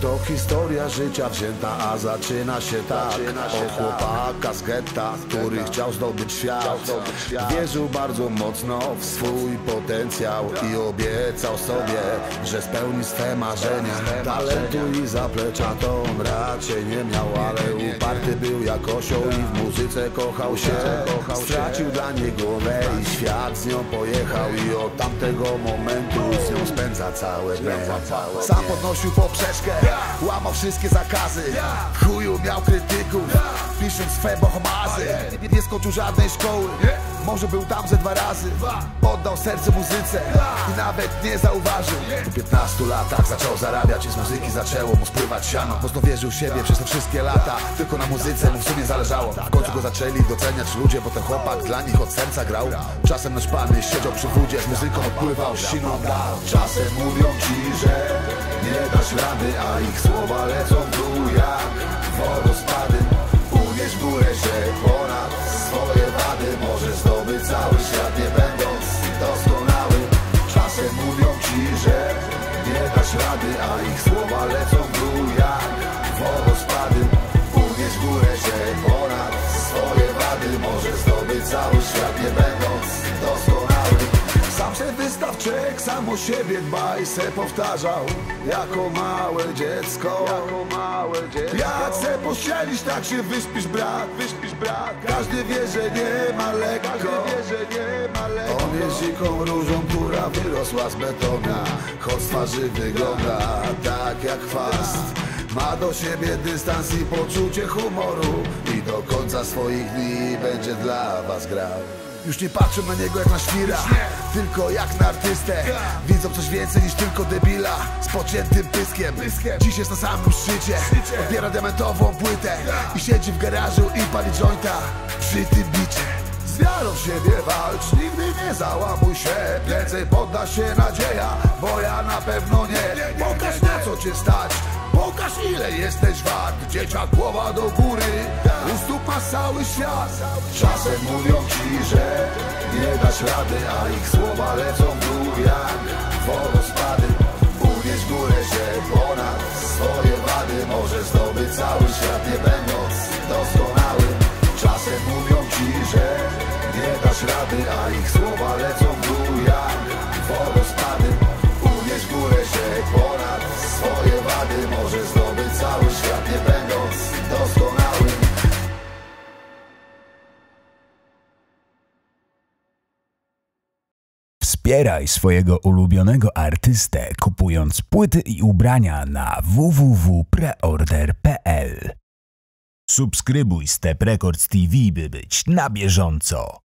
To historia życia wzięta, a zaczyna się tak. Od chłopaka z getta, który chciał zdobyć świat. Wierzył bardzo mocno w swój potencjał I obiecał sobie, że spełni swe marzenia. Talentu i zaplecza to on raczej nie miał Ale uparty był jak osioł i w muzyce kochał się. Stracił dla niej głowę i świat z nią pojechał I od tamtego momentu z nią spędza całe dnie. Sam podnosił poprzeczkę, łamał wszystkie zakazy. Chuju miał krytyków, pisząc swe bohomazy. Nie skończył żadnej szkoły, może był tam ze dwa razy. Oddał serce muzyce. I nawet nie zauważył. Po 15 latach zaczął zarabiać. I z muzyki zaczęło mu spływać siano. Mocno wierzył w siebie przez te wszystkie lata. Tylko na muzyce mu w sumie zależało. W końcu go zaczęli doceniać ludzie, bo ten chłopak dla nich od serca grał. Czasem na szpany siedział przy wódzie, z muzyką odpływał siną. Czasem mówią ci, że nie dasz rady, a ich słowa lecą w dół jak wodospady. Uwierz w górę się ponad swoje wady Możesz zdobyć cały świat nie będąc doskonały. Czasem mówią ci, że nie dasz rady, a ich słowa lecą wystawczyk, sam o siebie dbaj se powtarzał Jako małe dziecko, jako małe dziecko. Jak se pościelisz, tak się wyśpisz brat, wyśpisz brat. Każdy wie, że nie ma lekko. Każdy wie, że nie ma lekko. On jest dziką różą, która wyrosła z betona Choć twarzy wygląda tak jak chwast. Ma do siebie dystans i poczucie humoru. I do końca swoich dni będzie dla was grał już nie patrzą na niego jak na świra Tylko jak na artystę. Widzą coś więcej niż tylko debila Z pociętym pyskiem. Dziś jest na samym szczycie Odbiera diamentową płytę I siedzi w garażu i pali jointa Przy tym bicie. Z wiarą w siebie walcz, nigdy nie załamuj się. Więcej podda się nadzieja, bo ja na pewno nie. Pokaż na co cię stać, pokaż ile jesteś wart Dzieciak głowa do góry, masz cały świat. Czasem mówią ci, że nie dasz rady A ich słowa lecą w dół jak wodospady. Uwierz górę się ponad swoje wady Możesz zdobyć cały świat nie będąc doskonały. Czasem mówią ci, że nie dasz rady, a ich słowa lecą w dół jak wodospady. Uwierz górę się ponad swoje wady Możesz zdobyć cały świat nie będąc Wspieraj swojego ulubionego artystę kupując płyty i ubrania na www.preorder.pl Subskrybuj Step Records TV, by być na bieżąco.